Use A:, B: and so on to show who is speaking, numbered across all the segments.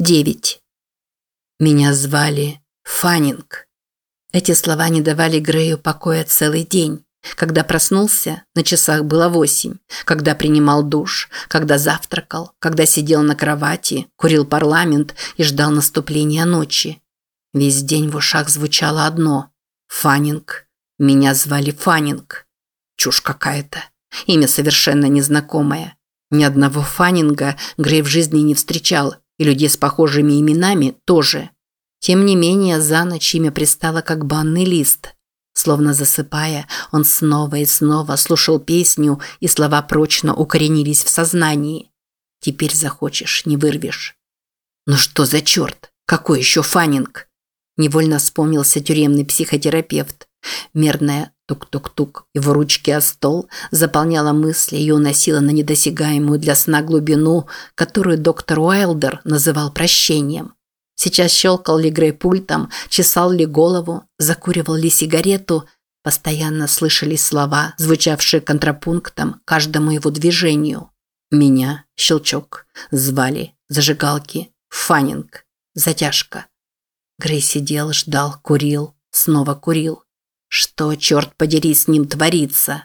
A: 9. Меня звали Фаннинг. Эти слова не давали Грею покоя целый день. Когда проснулся, на часах было восемь. Когда принимал душ, когда завтракал, когда сидел на кровати, курил парламент и ждал наступления ночи. Весь день в ушах звучало одно – Фаннинг. Меня звали Фаннинг. Чушь какая-то. Имя совершенно незнакомое. Ни одного Фаннинга Грей в жизни не встречал, и людей с похожими именами тоже. Тем не менее, за ночь имя пристало как банный лист. Словно засыпая, он снова и снова слушал песню, и слова прочно укоренились в сознании. «Теперь захочешь, не вырвешь». «Ну что за черт? Какой еще Фаннинг?» Невольно вспомнился тюремный психотерапевт. Мерная тук-тук-тук его ручки о стол заполняла мысли и уносила на недосягаемую для сна глубину, которую доктор Уайлдер называл прощением. Сейчас щелкал ли Грей пультом, чесал ли голову, закуривал ли сигарету, постоянно слышались слова, звучавшие контрапунктом каждому его движению. Меня, щелчок, звали, зажигалки, фанинг, затяжка. Грей сидел, ждал, курил, снова курил. Что, черт подери, с ним творится?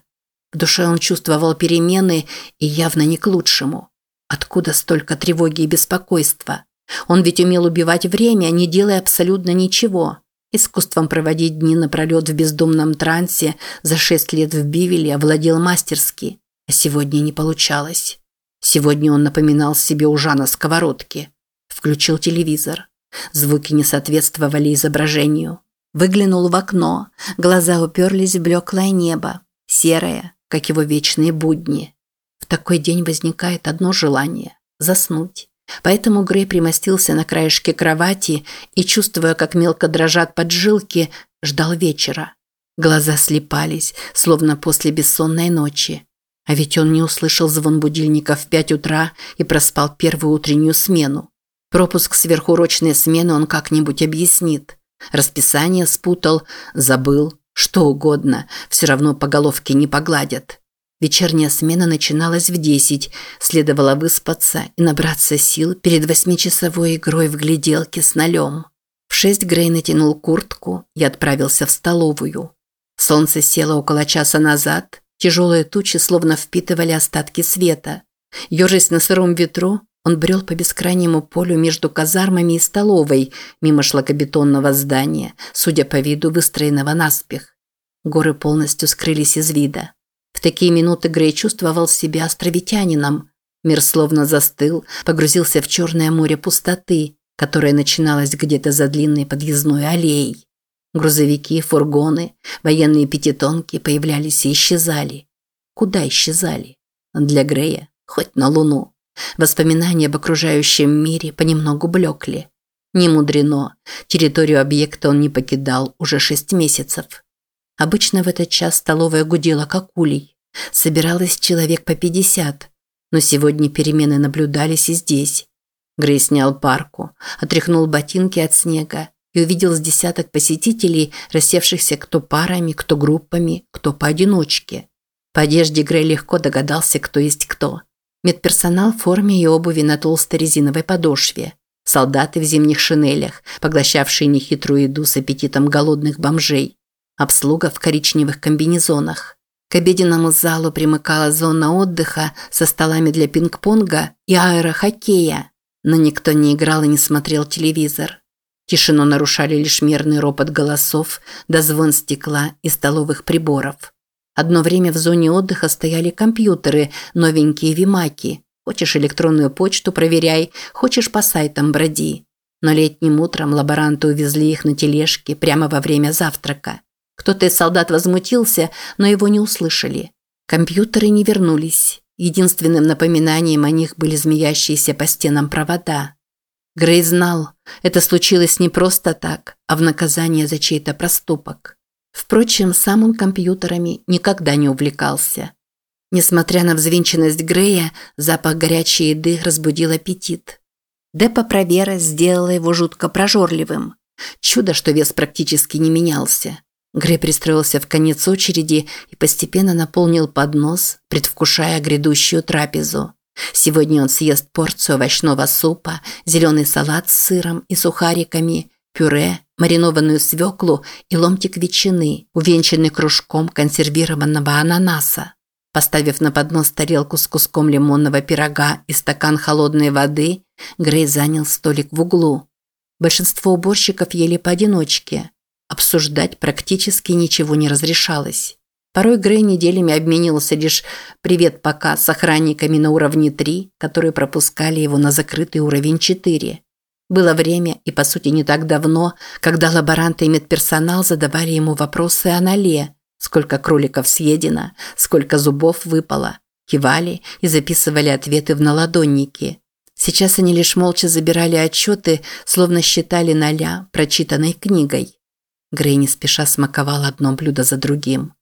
A: В душе он чувствовал перемены и явно не к лучшему. Откуда столько тревоги и беспокойства? Он ведь умел убивать время, не делая абсолютно ничего. Искусством проводить дни напролет в бездумном трансе за шесть лет в Бивеле овладел мастерски. А сегодня не получалось. Сегодня он напоминал себе ужа на сковородке. Включил телевизор. Звуки не соответствовали изображению. Выглянул в окно, глаза уперлись в блеклое небо, серое, как его вечные будни. В такой день возникает одно желание – заснуть. Поэтому Грей примостился на краешке кровати и, чувствуя, как мелко дрожат поджилки, ждал вечера. Глаза слепались, словно после бессонной ночи. А ведь он не услышал звон будильника в пять утра и проспал первую утреннюю смену. Пропуск сверхурочной смены он как-нибудь объяснит. Расписание спутал, забыл, что угодно, все равно по головке не погладят. Вечерняя смена начиналась в десять, следовало выспаться и набраться сил перед восьмичасовой игрой в гляделки с нолем. В шесть Грей натянул куртку и отправился в столовую. Солнце село около часа назад, тяжелые тучи словно впитывали остатки света. Ёжись на сыром ветру, он брел по бескрайнему полю между казармами и столовой, мимо шлакобетонного здания, судя по виду выстроенного наспех. Горы полностью скрылись из вида. В такие минуты Грей чувствовал себя островитянином. Мир словно застыл, погрузился в черное море пустоты, которое начиналось где-то за длинной подъездной аллеей. Грузовики, фургоны, военные пятитонки появлялись и исчезали. Куда исчезали? Для Грея хоть на Луну. Воспоминания об окружающем мире понемногу блекли. Не мудрено. Территорию объекта он не покидал уже шесть месяцев. Обычно в этот час столовая гудела как улей. Собиралось человек по пятьдесят. Но сегодня перемены наблюдались и здесь. Грей снял парку, отряхнул ботинки от снега и увидел с десяток посетителей, рассевшихся кто парами, кто группами, кто поодиночке. По одежде Грей легко догадался, кто есть кто. Медперсонал в форме и обуви на толстой резиновой подошве. Солдаты в зимних шинелях, поглощавшие нехитрую еду с аппетитом голодных бомжей. Обслуга в коричневых комбинезонах. К обеденному залу примыкала зона отдыха со столами для пинг-понга и аэрохоккея. Но никто не играл и не смотрел телевизор. Тишину нарушали лишь мерный ропот голосов да звон стекла и столовых приборов. Одно время в зоне отдыха стояли компьютеры, новенькие вимаки. Хочешь электронную почту проверяй, хочешь по сайтам броди. Но летним утром лаборанты увезли их на тележке прямо во время завтрака. Кто-то из солдат возмутился, но его не услышали. Компьютеры не вернулись. Единственным напоминанием о них были змеящиеся по стенам провода. Грей знал, это случилось не просто так, а в наказание за чей-то проступок. Впрочем, сам он компьютерами никогда не увлекался. Несмотря на взвинченность Грея, запах горячей еды разбудил аппетит. Депа Провера сделала его жутко прожорливым. Чудо, что вес практически не менялся. Грей пристроился в конец очереди и постепенно наполнил поднос, предвкушая грядущую трапезу. Сегодня он съест порцию овощного супа, зеленый салат с сыром и сухариками, пюре, маринованную свеклу и ломтик ветчины, увенчанный кружком консервированного ананаса. Поставив на поднос тарелку с куском лимонного пирога и стакан холодной воды, Грей занял столик в углу. Большинство уборщиков ели поодиночке. Обсуждать практически ничего не разрешалось. Порой Грей неделями обменивался лишь «привет пока» с охранниками на уровне 3, которые пропускали его на закрытый уровень 4. Было время, и по сути не так давно, когда лаборанты и медперсонал задавали ему вопросы о нале, сколько кроликов съедено, сколько зубов выпало, кивали и записывали ответы в наладонники. Сейчас они лишь молча забирали отчеты, словно считали ноля, прочитанной книгой. Грей не спеша смаковал одно блюдо за другим.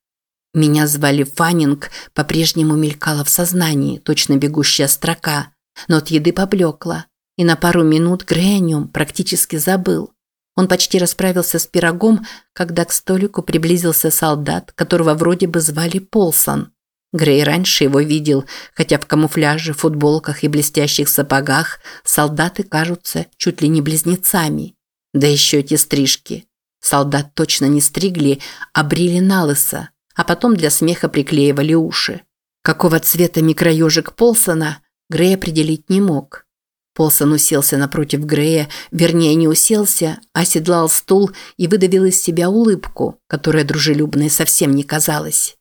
A: Меня звали Фаннинг, по-прежнему мелькала в сознании, точно бегущая строка, но от еды поблекла, и на пару минут Грей практически забыл. Он почти расправился с пирогом, когда к столику приблизился солдат, которого вроде бы звали Полсон. Грей раньше его видел, хотя в камуфляже, футболках и блестящих сапогах солдаты кажутся чуть ли не близнецами. Да еще эти стрижки. Солдат точно не стригли, а брили на лысо, а потом для смеха приклеивали уши. Какого цвета микроежик Полсона Грей определить не мог. Полсон уселся напротив Грея, вернее не уселся, а оседлал стул и выдавил из себя улыбку, которая дружелюбной совсем не казалась.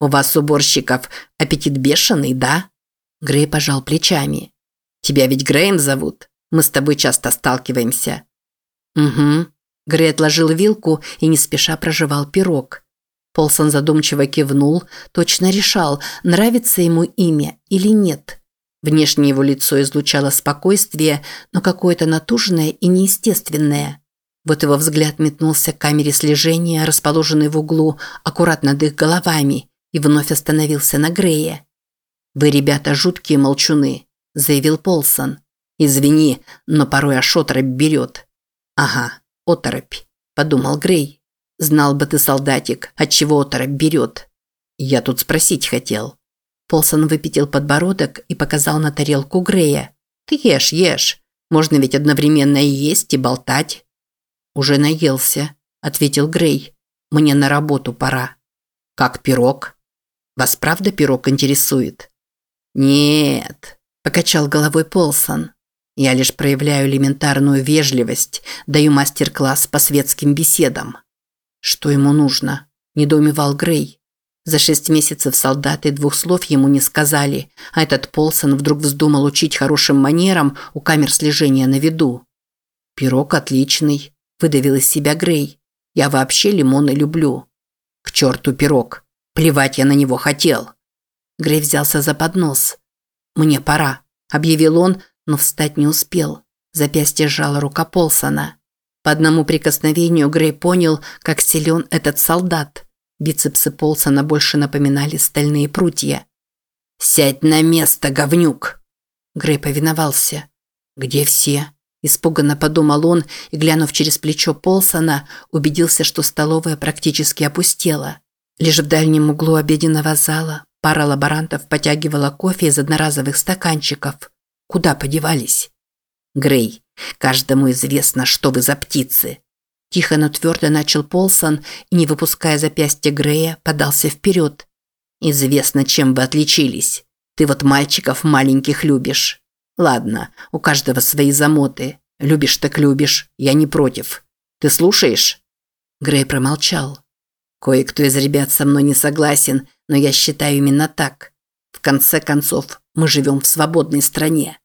A: «У вас, уборщиков, аппетит бешеный, да?» Грей пожал плечами. «Тебя ведь Греем зовут? Мы с тобой часто сталкиваемся». «Угу». Грей отложил вилку и не спеша прожевал пирог. Полсон задумчиво кивнул, точно решал, нравится ему имя или нет. Внешне его лицо излучало спокойствие, но какое-то натужное и неестественное. Вот его взгляд метнулся к камере слежения, расположенной в углу, аккуратно над их головами, и вновь остановился на Грее. «Вы, ребята, жуткие молчуны», – заявил Полсон. «Извини, но порой аж оторопь берет». «Ага, оторопь», – подумал Грей. Знал бы ты, солдатик, от чего оторопь берет. Я тут спросить хотел. Полсон выпятил подбородок и показал на тарелку Грея. Ты ешь, ешь. Можно ведь одновременно и есть, и болтать. Уже наелся, ответил Грей. Мне на работу пора. Как пирог? Вас правда пирог интересует? Нет, покачал головой Полсон. Я лишь проявляю элементарную вежливость, даю мастер-класс по светским беседам. Что ему нужно? Недоумевал Грей. За шесть месяцев солдаты двух слов ему не сказали, а этот Полсон вдруг вздумал учить хорошим манерам у камер слежения на виду. «Пирог отличный», – выдавил из себя Грей. «Я вообще лимоны люблю». «К черту пирог! Плевать я на него хотел!» Грей взялся за поднос. «Мне пора», – объявил он, но встать не успел. Запястье сжала рука Полсона. По одному прикосновению Грей понял, как силен этот солдат. Бицепсы Полсона больше напоминали стальные прутья. «Сядь на место, говнюк!» Грей повиновался. «Где все?» Испуганно подумал он и, глянув через плечо Полсона, убедился, что столовая практически опустела. Лишь в дальнем углу обеденного зала пара лаборантов потягивала кофе из одноразовых стаканчиков. Куда подевались? Грей, Каждому известно, что вы за птицы. Тихо, но твердо начал Полсон и, не выпуская запястья Грея, подался вперед. Известно, чем вы отличились. Ты вот мальчиков маленьких любишь. Ладно, у каждого свои замоты. Любишь так любишь, я не против. Ты слушаешь? Грей промолчал. Кое-кто из ребят со мной не согласен, но я считаю именно так. В конце концов, мы живем в свободной стране.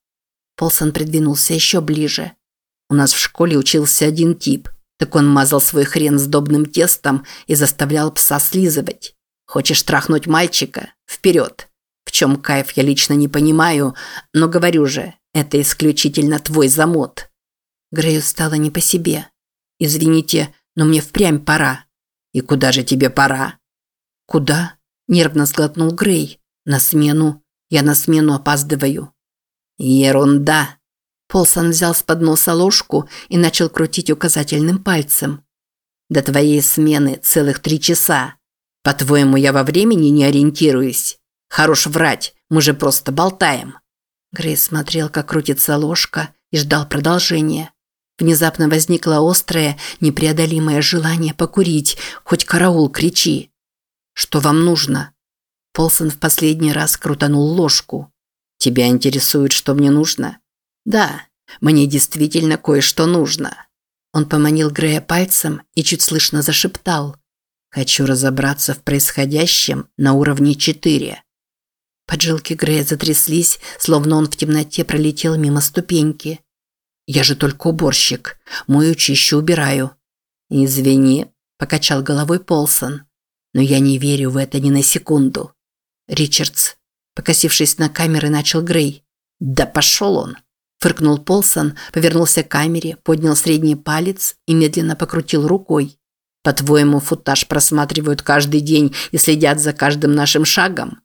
A: Полсон придвинулся еще ближе. У нас в школе учился один тип. Так он мазал свой хрен сдобным тестом и заставлял пса слизывать. Хочешь трахнуть мальчика? Вперед. В чем кайф, я лично не понимаю, но говорю же, это исключительно твой замот. Грею стало не по себе. Извините, но мне впрямь пора. И куда же тебе пора? Куда? Нервно сглотнул Грей. На смену. Я на смену опаздываю. «Ерунда!» Полсон взял с подноса ложку и начал крутить указательным пальцем. «До твоей смены целых три часа. По-твоему, я во времени не ориентируюсь? Хорош врать, мы же просто болтаем». Грей смотрел, как крутится ложка, и ждал продолжения. Внезапно возникло острое, непреодолимое желание покурить, хоть караул кричи. «Что вам нужно?» Полсон в последний раз крутанул ложку. «Тебя интересует, что мне нужно?» «Да, мне действительно кое-что нужно». Он поманил Грея пальцем и чуть слышно зашептал. «Хочу разобраться в происходящем на уровне 4». Поджилки Грея затряслись, словно он в темноте пролетел мимо ступеньки. «Я же только уборщик. Мою чищу убираю». «Извини», – покачал головой Полсон. «Но я не верю в это ни на секунду». «Ричардс», – покосившись на камеры, начал Грей. «Да пошел он!» Фыркнул Полсон, повернулся к камере, поднял средний палец и медленно покрутил рукой. «По-твоему, футаж просматривают каждый день и следят за каждым нашим шагом?»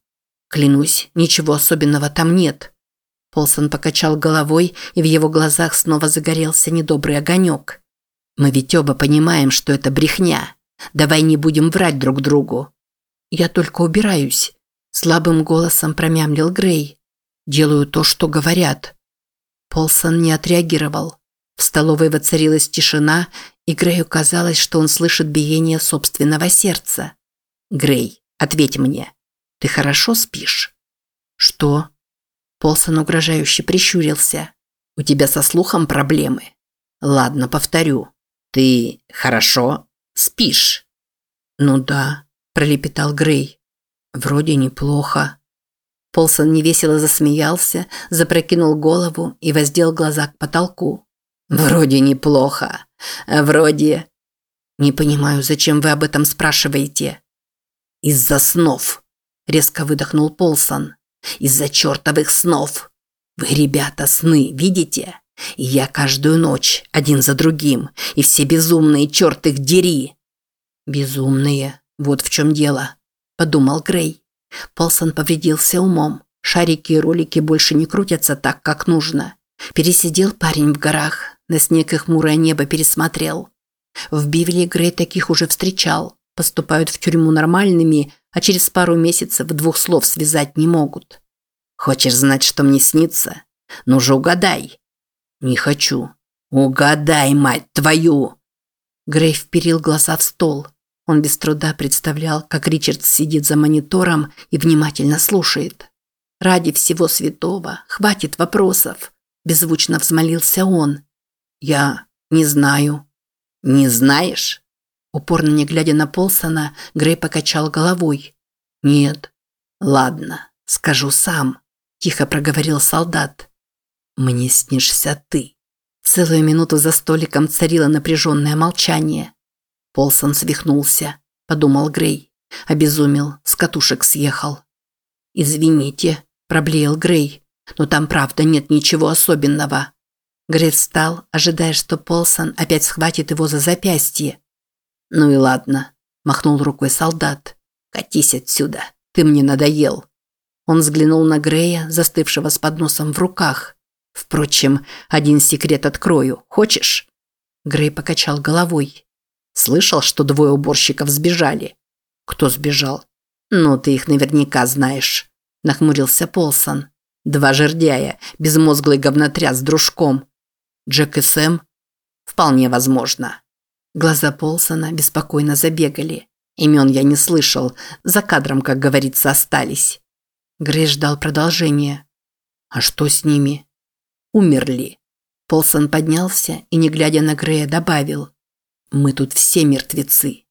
A: «Клянусь, ничего особенного там нет». Полсон покачал головой, и в его глазах снова загорелся недобрый огонек. «Мы ведь оба понимаем, что это брехня. Давай не будем врать друг другу». «Я только убираюсь», – слабым голосом промямлил Грей. «Делаю то, что говорят». Полсон не отреагировал. В столовой воцарилась тишина, и Грею казалось, что он слышит биение собственного сердца. «Грей, ответь мне, ты хорошо спишь?» «Что?» Полсон угрожающе прищурился. «У тебя со слухом проблемы?» «Ладно, повторю. Ты хорошо спишь?» «Ну да», – пролепетал Грей. «Вроде неплохо». Полсон невесело засмеялся, запрокинул голову и воздел глаза к потолку. «Вроде неплохо. Вроде...» «Не понимаю, зачем вы об этом спрашиваете?» «Из-за снов», – резко выдохнул Полсон. Из-за чертовых снов. Вы, ребята, сны видите? И я каждую ночь, один за другим, и все безумные, черт их дери. Безумные, вот в чем дело, подумал Грей. Полсон повредился умом. Шарики и ролики больше не крутятся так, как нужно. Пересидел парень в горах, на снег и хмурое небо пересмотрел. В Бивле Грей таких уже встречал. Поступают в тюрьму нормальными, а через пару месяцев двух слов связать не могут. Хочешь знать, что мне снится? Ну же угадай. Не хочу. Угадай, мать твою! Грей вперил глаза в стол. Он без труда представлял, как Ричард сидит за монитором и внимательно слушает. «Ради всего святого, хватит вопросов!» – беззвучно взмолился он. «Я не знаю». «Не знаешь?» Упорно не глядя на Полсона, Грей покачал головой. «Нет». «Ладно, скажу сам», – тихо проговорил солдат. «Мне снишься ты». Целую минуту за столиком царило напряженное молчание. Полсон свихнулся, подумал Грей. Обезумел, с катушек съехал. «Извините», – проблеял Грей, – «но там правда нет ничего особенного». Грей встал, ожидая, что Полсон опять схватит его за запястье. «Ну и ладно», – махнул рукой солдат. «Катись отсюда, ты мне надоел». Он взглянул на Грея, застывшего с подносом в руках. «Впрочем, один секрет открою. Хочешь?» Грей покачал головой. «Слышал, что двое уборщиков сбежали?» «Кто сбежал?» «Ну, ты их наверняка знаешь», – нахмурился Полсон. «Два жердяя, безмозглый говнотряс с дружком». «Джек и Сэм?» «Вполне возможно». Глаза Полсона беспокойно забегали. Имен я не слышал, за кадром, как говорится, остались. Грей ждал продолжения. А что с ними? Умерли. Полсон поднялся и, не глядя на Грея, добавил. Мы тут все мертвецы.